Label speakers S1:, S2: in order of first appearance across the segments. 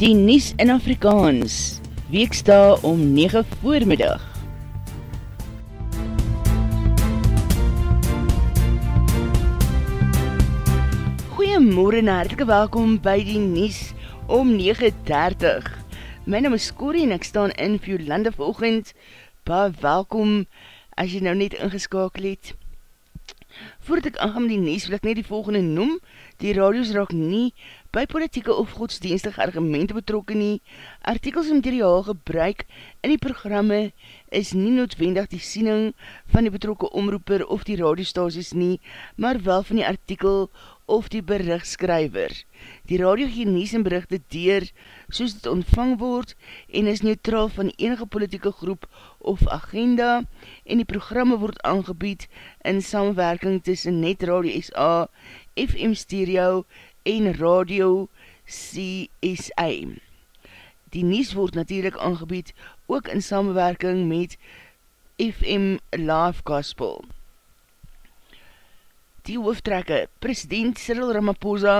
S1: Die Nies in Afrikaans, weeksta om 9 voormiddag. Goeiemorgen en hartelike welkom by die Nies om 9.30. My naam is Corrie en ek staan in vir Jolanda veroogend. Ba, welkom as jy nou net ingeskakel het. Voordat ek aangaan die Nies wil ek net die volgende noem. Die radios raak nie by politieke of godsdienstige argumente betrokken nie, artikels en materiaal gebruik in die programme is nie noodwendig die siening van die betrokke omroeper of die radiostasies nie, maar wel van die artikel of die berichtskryver. Die radio gee nies en berichte deur soos dit ontvang word en is neutraal van enige politieke groep of agenda en die programme word aangebied in samenwerking tussen Net Radio SA, FM Stereo en Radio CSA. Die nies word natuurlijk aangebied ook in samenwerking met FM Live Gospel. Die hoofdtrekke, president Cyril Ramaphosa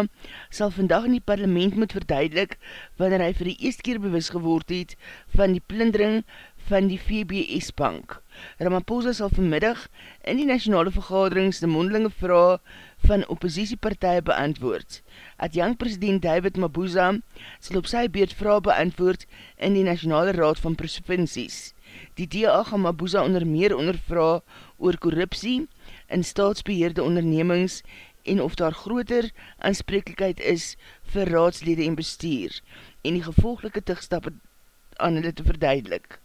S1: sal vandag in die parlement moet verduidelik wanneer hy vir die eerste keer bewus geword het van die plindering van die VBS bank. Ramaphosa sal vanmiddag in die nationale vergaderings de mondelinge vraag van oppositiepartije beantwoord. Adjang president David Mabuza sal op sy beurt vraag beantwoord in die Nationale Raad van Provincies. Die DA gaan Mabuza onder meer ondervra oor korruptie in staatsbeheerde ondernemings en of daar groter aansprekelijkheid is vir raadslede en bestuur en die gevolgelike tigstappe aan hulle te verduidelik.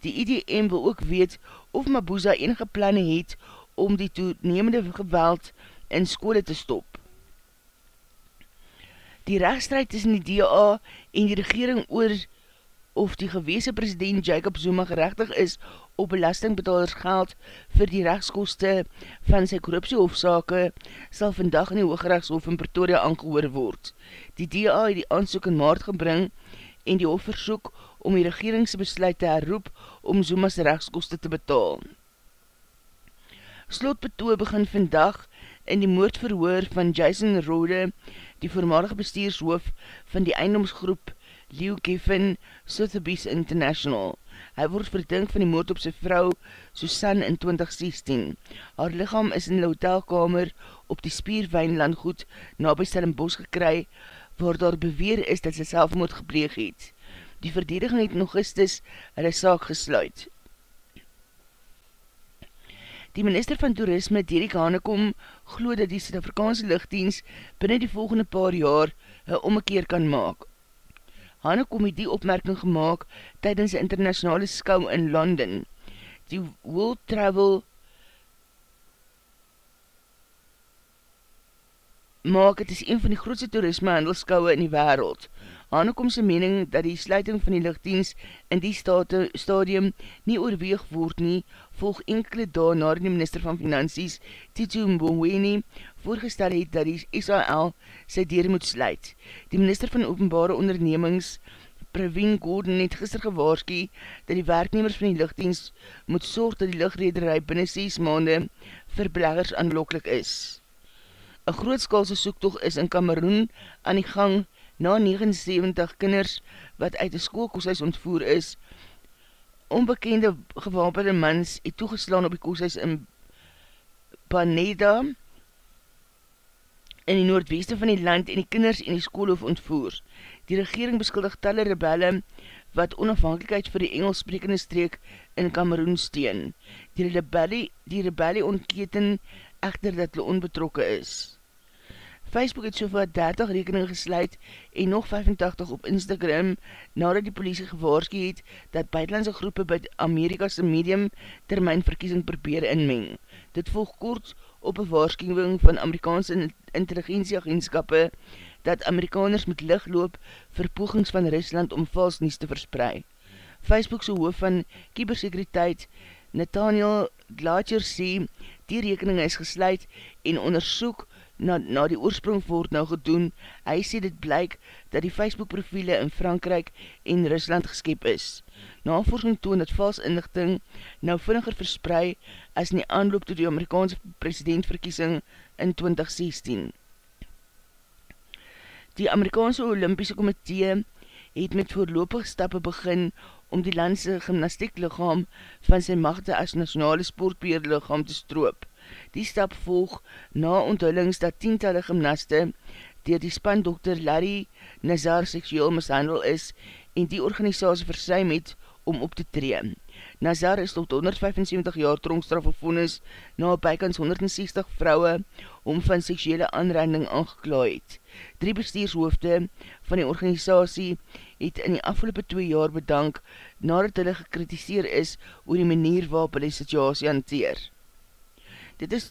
S1: Die IDM wil ook weet of Mabuza enige planne het om die toenemende geweld in skole te stop. Die rechtstrijd tussen die DA en die regering oor of die gewese president Jacob Zuma gerechtig is op belastingbetalers geld vir die rechtskoste van sy korruptiehofzake sal vandag in die Hoogrechtshof in Pretoria aangehoor word. Die DA het die aansoek in maart gebring en die hof versoek om die regeringsbesluit te herroep om Zuma's rechtskoste te betaal. Slotbetoe begin vandag in die moordverhoor van Jason Rode, die voormalige bestuurshoof van die eindomsgroep Leo Giffen Sotheby's International. Hy word verdink van die moord op sy vrou Susan in 2016. Haar lichaam is in die hotelkamer op die Spierwijnlandgoed na by Stellenbos gekry, waar daar beweer is dat sy selfmoord gepleeg het. Die verdediging het nog gistes hulle saak gesluit. Die minister van toerisme, Derek Hanekom, glo dat die Suid-Afrikaanse lichtdienst binnen die volgende paar jaar een ommekeer kan maak. Hanekom het die opmerking gemaakt tydens die internationale skou in London. Die World Travel maak het is een van die grootste toerisme handelskouwe in die wereld. Hanekomse mening dat die sluiting van die lichtdienst in die stadium nie oorweeg word nie, volg enkele daar na die minister van Finansies, Tito Mboweni, voorgestel het dat die SAL sy deur moet sluit. Die minister van openbare ondernemings, Praveen Gordon, het gister gewaarski dat die werknemers van die lichtdienst moet sorg dat die lichtrederij binnen 6 maande vir beleggers aanloklik is. Een grootskalse soektocht is in Cameroen aan die gang na 79 kinders wat uit die schoolkooshuis ontvoer is, onbekende gewapende mans het toegeslaan op die kooshuis in Paneda in die noordweste van die land en die kinders en die schoolhof ontvoer. Die regering beskuldig talle rebelle wat onafhankelijkheid vir die Engelssprekende streek in Cameroen steen. Die rebelle, die rebelle ontketen echter dat hulle onbetrokke is. Facebook het soveel 30 rekening gesluit en nog 85 op Instagram nadat die politie gewaarski het dat buitenlandse groepe by Amerikase medium termijn verkiesing probeer inmeng. Dit volg kort op een waarschuwing van Amerikaanse intelligentieagentskappe dat Amerikaners met licht loop vir pogings van Rusland om vals nies te versprei. Facebookse hoof van kibersekuriteit Nathaniel Glacier sê die rekening is gesluit en onderzoek na, na die oorsprong word nou gedoen, hy sê dit blyk dat die Facebook profiele in Frankrijk en Rusland geskep is. Navorsing toon dat vals inlichting nou vinniger versprei as in die aanloop to die Amerikaanse presidentverkiesing in 2016. Die Amerikaanse Olympiese Komitee het met voorlopig stappe begin om die landse gymnastieklichaam van sy machte as nationale sportbeerlichaam te stroop. Die stap volg na onthullings dat tientalle gymnaste dier die spandokter Larry Nazar seksueel mishandel is en die organisatie versuim het om op te tree. Nazar is tot 175 jaar tronkstraf gevoenis na bykans 160 vrouwe om van seksuele aanranding aangeklaai het. Drie bestuurshoofde van die organisatie het in die afgelopen 2 jaar bedank nadat hulle gekritiseer is oor die manier waarop hulle die situasie hanteer. Dit is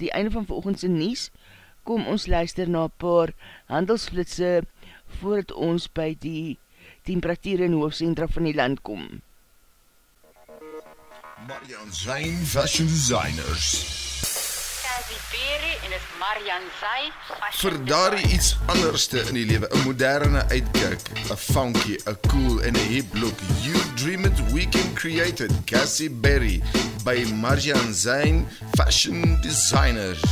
S1: die einde van volgendse nies. Kom ons luister na paar handelsflitse voordat ons by die temperatuur in hoofdcentra van die land kom.
S2: Marian Zijn Fashion Designers Vir daardie iets anderste in die lewe, 'n moderne uitkyk, 'n funky, 'n cool en 'n hip look. You dream it, we can create it. Cassie Berry by Marian Zain Fashion Designers.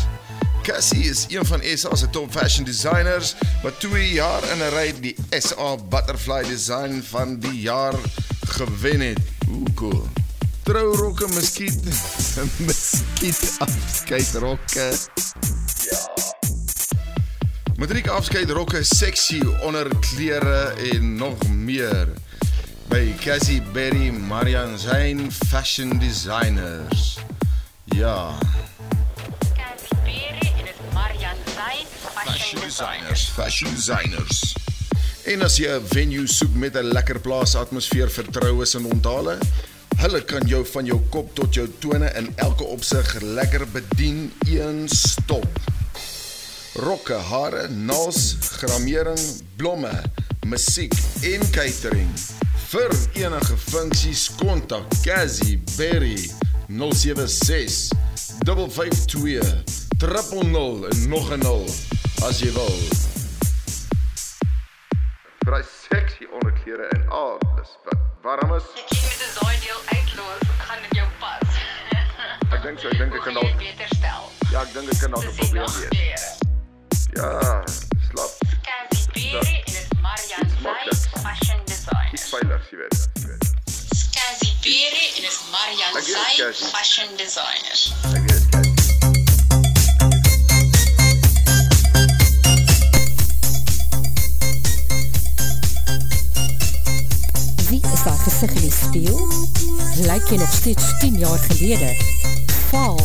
S2: Cassie is een van SA se top fashion designers wat 2 jaar in 'n ry die SA Butterfly Design van die jaar gewen het. Ooh, cool trourokke, miskiet, miskiet afskeidrokke. Ja. Matriek afskeidrokke, sexy onderklere en nog meer. By Cassie Berry, Marian Zain Fashion Designers. Ja. Cassie Berry en is Marian Zain Fashion Designers. Fashion Designers. En as jy 'n venue soek met 'n lekker plaas atmosfeer, vertroues en onthale, Hulle kan jou van jou kop tot jou tone in elke opsig lekker bedien een stop. Rokke, hare, nails, gramering, blomme, musiek en catering. Vir enige funksies kontak Cassie Berry 076 552 000 en nog 'n 0 as jy wil. Vir seksie onderklere en alles wat warm is. Ek
S3: sien met 'n daai deel uitloop, gaan dit jou pas.
S2: ek dink so, ek dink ek kan
S3: dalk beter stel.
S2: Ja, ek dink ek kan dalk 'n probleem hê. Ja, slap.
S3: Kansie Berry en dit Marian Zay fashion design.
S2: Dis veilig, jy weet.
S3: Kansie Berry en dit Marian Zay fashion designer.
S2: Ek weet.
S4: gesig in die speel? Lyk jy nog steeds 10 jaar gelede? Vaal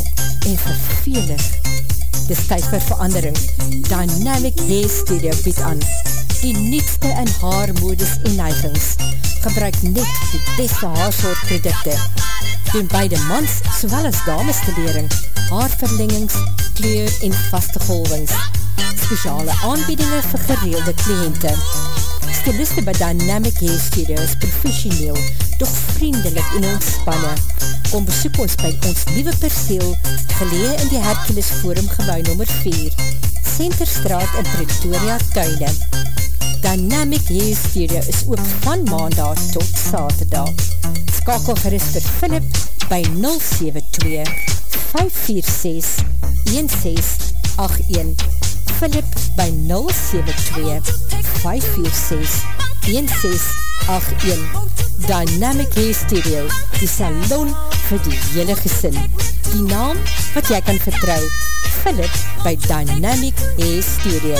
S4: en vervelig. Dis tyd vir verandering. Dynamic Hair Studio bied aan. Die nietste in haar modus en neigings. Gebruik net die beste haarsoortprodukte. Doen beide mans sowel as dames te lering. Haarverlengings, kleur en vaste golvings. Speciale aanbiedinge vir gereelde kliënte. Styliste by Dynamic Hair Studio is professioneel, doch vriendelik en ontspanne. Kom besoek ons by ons nieuwe perceel, gelee in die Hercules Forum gebouw nummer 4, Centerstraat in Pretoria, Tuine. Dynamic Hair Studio is ook van maandag tot saterdag. Skakel gerust vir Philip by 072 546 1681 Philip by 072-546-1681 Dynamic Hair Studio Die salon vir die hele gesin. Die naam wat jy kan vertrou Philip by Dynamic Hair Studio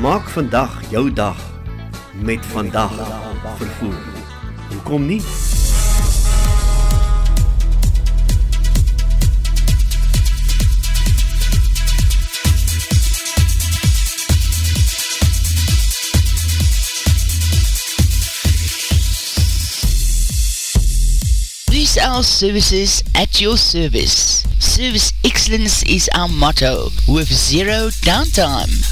S5: Maak vandag jou dag met vandag vervoer. Hoekom nie?
S1: our services at your service. Service excellence is our motto with zero downtime.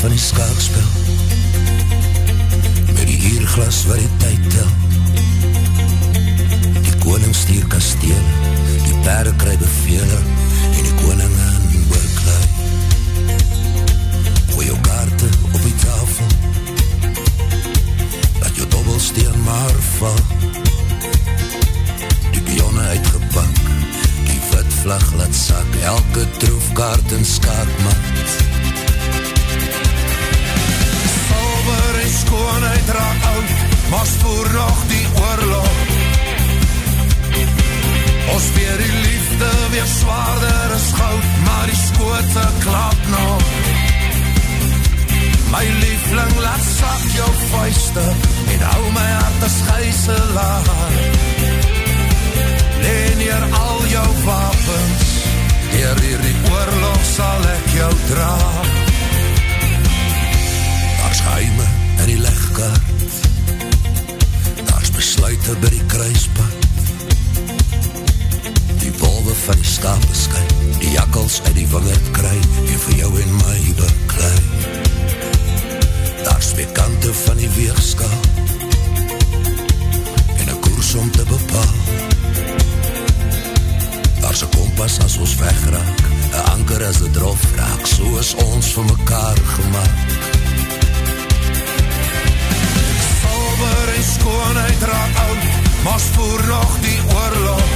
S6: van die skaakspel Met die hierglas wat die tyd tel. Die koning stier kasteel. Die perde kry bevele En die koning in oorklaai Gooi jou kaarte op die tafel. Laat jou dobbelsteen maar val. Die pionne uitgepak Die wit vlag laat sak. Elke troefkaart en skaakmaat skoonheid raak oud, maar spoor nog die oorlog. Ons weer die liefde weer zwaarder as goud, maar die skoote klap nog. My liefling laat sak jou vuiste, en hou my hart as gijselaar. Leen hier al jou wapens, hier hier die oorlog sal ek jou draag. Daar is geheime legkaart Daar is besluiter by die kruispad Die wolwe van die skape sky Die jakkels uit die wingerd kry En vir jou en my beklui Daar is twee kante van die weegskaal En een koers om te bepaal. Daar is een kompas as ons wegraak. Een anker as die drof raak. So is ons vir mekaar gemaakt silver en skoonheid raak oud, maar spoor nog die oorlog.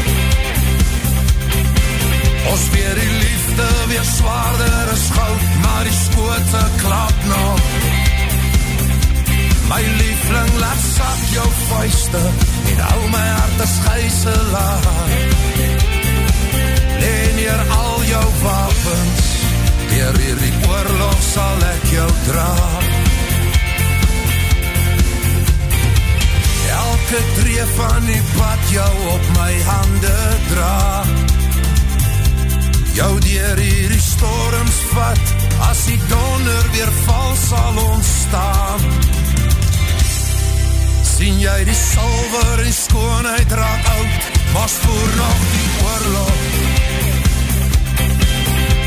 S6: Ons weer die liefde weer zwaarder as goud, maar die skoote klap nog. My liefling laat sak jou vuiste, en hou my hart as gijselaar. Leen hier al jou wapens, weer hier die oorlog sal ek jou draag. Elke tree van die pad jou op my hande dra. Jou dier hier die storms vat As die donder weer val sal ontstaan Sien jy die silver en skoonheid raak oud Maar spoor nog die oorlog.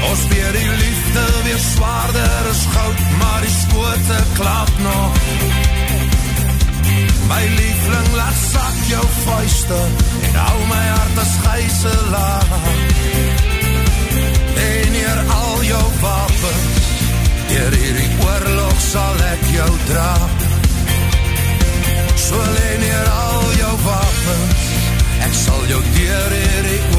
S6: Ons weer die liefde weer zwaarder as goud Maar die skoote klap nog luister en hou my hart as gijselaar. En hier al jou wapens, dier hierdie oorlog sal ek jou dra. So leen hier al jou wapens,
S1: ek sal jou dier hierdie oorlog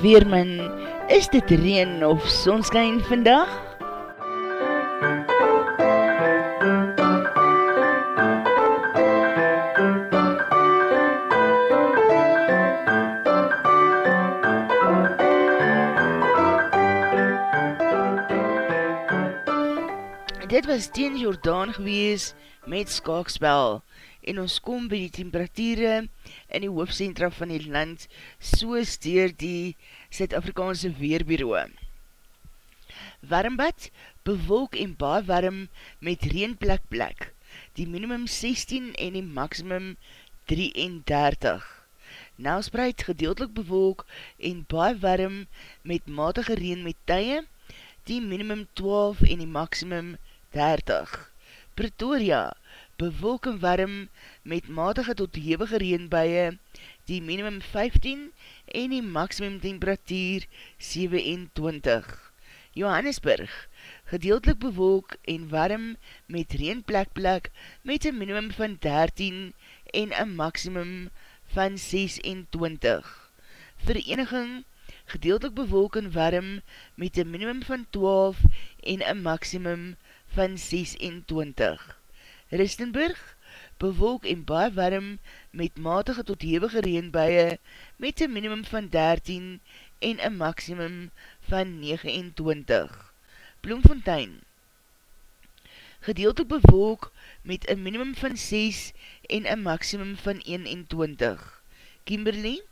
S1: Weerman, is dit reen of sonskijn vandag? Dit was teen Jordaan gewees met skaakspel en ons kom by die temperatuurde in die hoofdcentra van die land soos dier die Zuid-Afrikaanse Weerbureau. Warmbad, bewolk en baar warm met reenplek plek, die minimum 16 en die maximum 33. Nelspreid gedeeltelik bewolk en baar warm met matige reen met tye, die minimum 12 en die maximum 30. Pretoria, bewolk en warm met matige tot hevige reenbuie, die minimum 15 en die maximum temperatuur 27. Johannesburg, gedeeltelik bewolk en warm met reenplekplek met een minimum van 13 en een maximum van 26. Vereniging, gedeeltelik bewolk en warm met een minimum van 12 en een maximum van 26. Ristenburg, bewolk en baie warm met matige tot hevige reenbuie met een minimum van 13 en een maximum van 29. Bloemfontein, gedeeltelik bewolk met een minimum van 6 en een maximum van 21. Kimberley,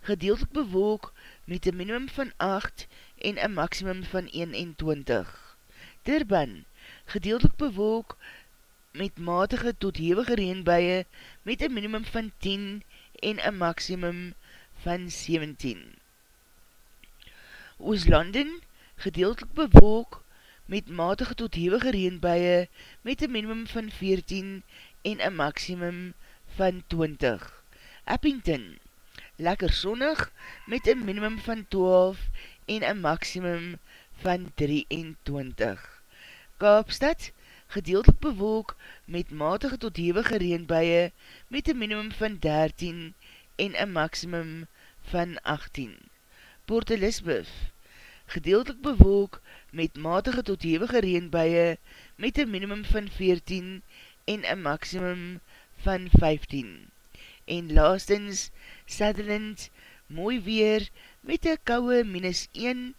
S1: gedeeltelik bewolk met een minimum van 8 en een maximum van 21. Durban, gedeeltelik bewolk met matige tot hevige reenbuie met een minimum van 10 en een maximum van 17. Ooslanden, gedeeltelik bewolk met matige tot hevige reenbuie met een minimum van 14 en een maximum van 20. Eppington, lekker sonnig met een minimum van 12 en een maximum van 23. Kaapstad, gedeeltelik bewolk met matige tot hevige reenbuie met een minimum van 13 en een maximum van 18. Port Elizabeth, gedeeltelik bewolk met matige tot hevige reenbuie met een minimum van 14 en een maximum van 15. En laastens, Sutherland, mooi weer met een kouwe minus 1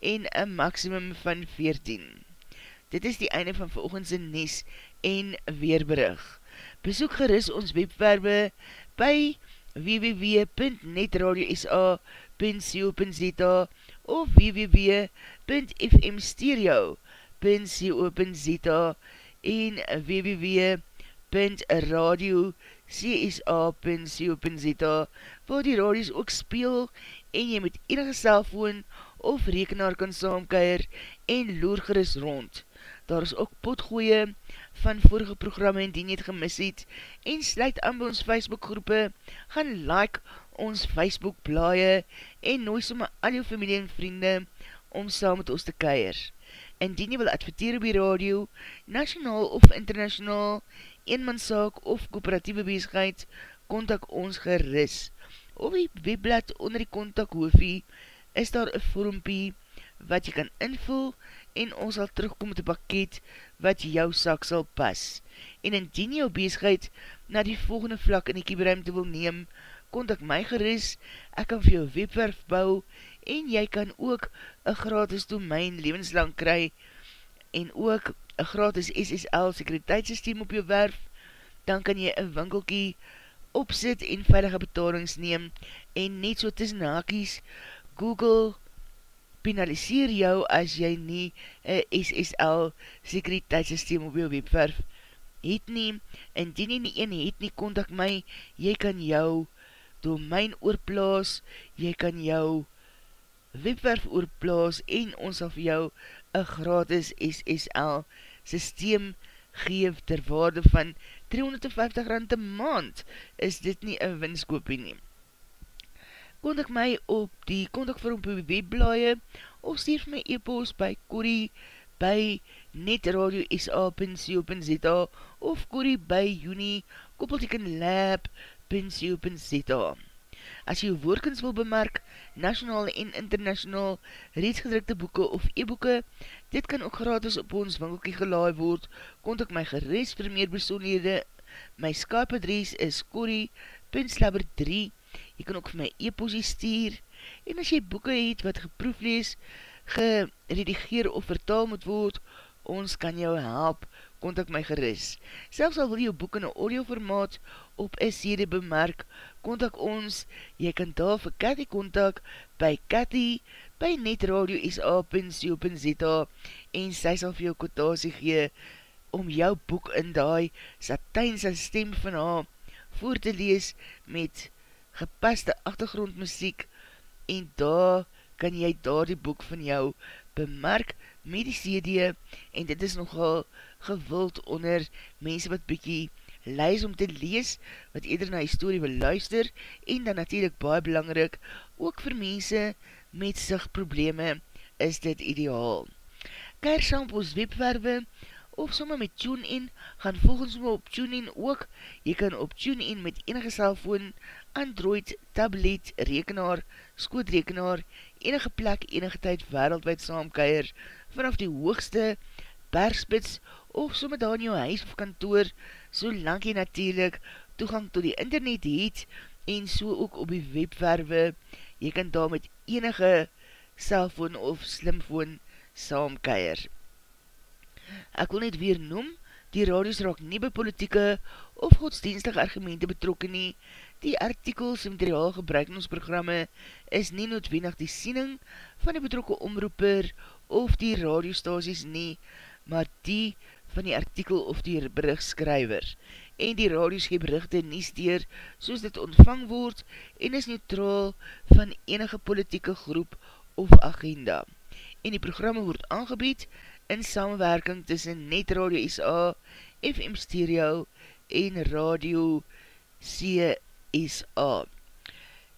S1: en een maximum van 14. Dit is die einde van volgendse Nes en Weerberig. Besoek geris ons webwerwe by www.netradio.sa.co.za of www.fmstereo.co.za en www.radio.csa.co.za waar die radios ook speel en jy met enige cellfoon of rekenaar kan saamkeir en loer geris rond daar is ook potgooie van vorige programme en die niet gemis het, en sluit aan by ons Facebook groepe, gaan like ons Facebook blaie, en nooi somme al jou familie en vriende, om saam met ons te keir. Indien jy wil adverteer die radio, nationaal of internationaal, eenmanszaak of kooperatieve bezigheid, kontak ons geris. Op die webblad onder die kontak hoofie, is daar een vormpie, wat jy kan invul, en ons sal terugkom met die pakket wat jou sak sal pas. En indien jou bezigheid na die volgende vlak in die kieberuimte wil neem, kontak my geris, ek kan vir jou webwerf bou, en jy kan ook een gratis domein levenslang kry, en ook een gratis SSL sekuriteitssysteem op jou werf, dan kan jy een winkelkie opzit en veilige betalings neem, en net so tussen hakies, Google, penaliseer jou as jy nie een SSL sekuriteitssysteem op jou webwerf het nie, indien jy nie een het nie, kontak my, jy kan jou domein oorplaas, jy kan jou webwerf oorplaas en ons sal vir jou een gratis SSL systeem geef ter waarde van 350 rand te maand, is dit nie een winskoopie neem kontak my op die kontakvorm op die webblaie of stuur my e-post by Corrie by netradio.sa.co.za of Corrie by juni koppelteken lab.co.za As jy woordkens wil bemerk, nationaal en international, reeds gedrukte boeken of e-boeken, dit kan ook gratis op ons winkelkie gelaai word, kontak my gereis vir meer besonderhede. My Skype adres is corrie.slabber3, jy kan ook vir my e-posie stuur, en as jy boeken het wat geproeflees, geredigeer of vertaal moet word, ons kan jou help, kontak my geris. Selfs al wil jou boek in een audioformaat op SCD bemerk, kontak ons, jy kan daar vir Cathy kontak by Cathy by netradio.sa.co.za en sy sal vir jou kotasie gee om jou boek in die satijn sy stem van haar voor te lees met gepaste achtergrondmuziek en daar kan jy daar die boek van jou bemerk met die CD en dit is nogal gewild onder mense wat bykie leis om te lees, wat eerder na die story wil luister, en dan natuurlijk baie belangrik, ook vir mense met sigprobleme is dit ideaal. Kijk saam op ons webwerwe, of somme met TuneIn, gaan volgens my op TuneIn ook, jy kan op TuneIn met enige cellfoon, Android, tablet, rekenaar, skootrekenaar, enige plek, enige tyd wereldwijd saamkeier, vanaf die hoogste bergspits, of somme daar in jou huis of kantoor, so lang jy natuurlijk toegang tot die internet het, en so ook op die webwerwe, jy kan daar met enige cellfoon of slimfoon saamkeier. Ek wil net weer noem, die radios raak nie by politieke of godsdienstige argumente betrokken nie, die artikels en materiaal gebruik in ons programme is nie noodwendig die siening van die betrokke omroeper of die radiostasies nie, maar die van die artikel of die berichtskrywer. En die radios gee berichte nie steer soos dit ontvang word en is neutraal van enige politieke groep of agenda. En die programme word aangebied in samenwerking tussen Net Radio SA, FM Stereo en Radio CSA.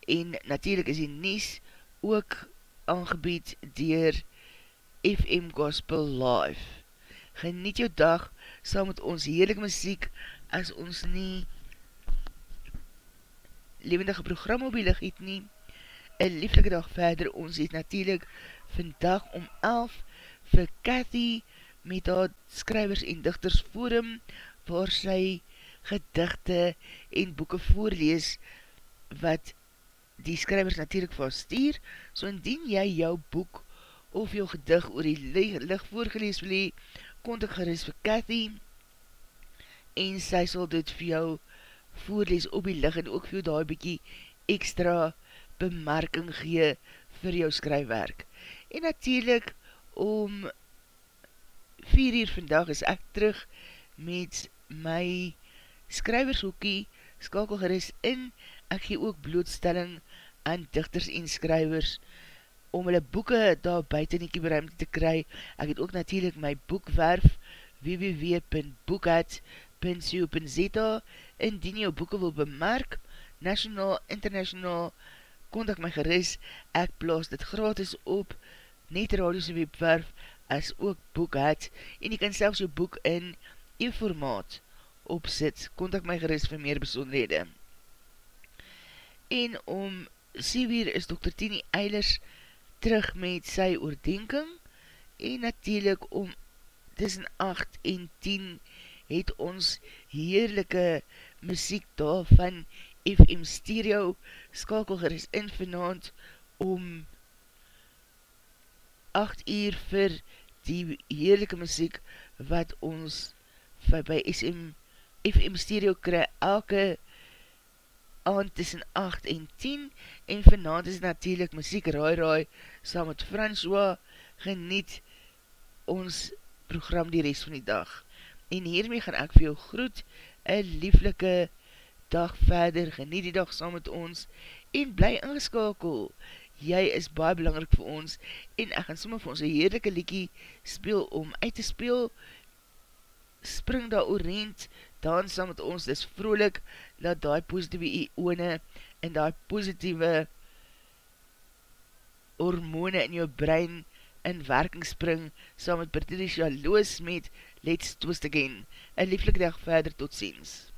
S1: En natuurlijk is die Nies ook aangebied dier FM Gospel Live geniet jou dag saam met ons heerlijke muziek as ons nie levendige program op die lig het nie. Een lieflike dag verder, ons het natuurlijk vandag om 11 vir Cathy met haar skrywers en dichters forum waar sy gedichte en boeken voorlees wat die skrywers natuurlijk vaststuur. So indien jy jou boek of jou gedig oor die licht voorgelees wil hee, kontak geris vir Cathy en sy sal dit vir jou voorlees op die lig en ook vir jou daar bykie extra bemerking gee vir jou skryfwerk. En natuurlijk om 4 uur vandag is ek terug met my skrywershoekie skakel geris in. Ek gee ook blootstelling aan dichters en skrywers om hulle boeken daar buiten die kieberuimte te kry. Ek het ook natuurlijk my boekwerf www.boekhead.co.za Indien jou boeken wil bemerk, national, international, kontak my geris, ek plaas dit gratis op, net radiose webwerf, as ook boekhead, en jy kan selfs jou boek in e-formaat opzit, kontak my geris vir meer besonderhede. En om 7 uur is Dr. Tini Eilers terug met sy oordenking en natuurlijk om tussen 8 en 10 het ons heerlijke muziek daar van FM Stereo skakelger is in vanavond om 8 uur vir die heerlijke muziek wat ons by SM, FM Stereo kry elke aand tussen 8 en 10 en vanavond is natuurlijk muziek raai raai saam met François geniet ons program die rest van die dag. En hiermee gaan ek vir jou groet, een lieflike dag verder, geniet die dag saam met ons en bly ingeskakel. Jy is baie belangrijk vir ons en ek gaan sommer vir ons een heerlijke liekie speel om uit te speel. Spring daar oorend, dan saam met ons, dis vrolik, laat die positieve ione en die positieve hormone in jou brein in werking spring, saam met Patricia Loos met Let's Twist Again. Een lieflik dag verder, tot ziens.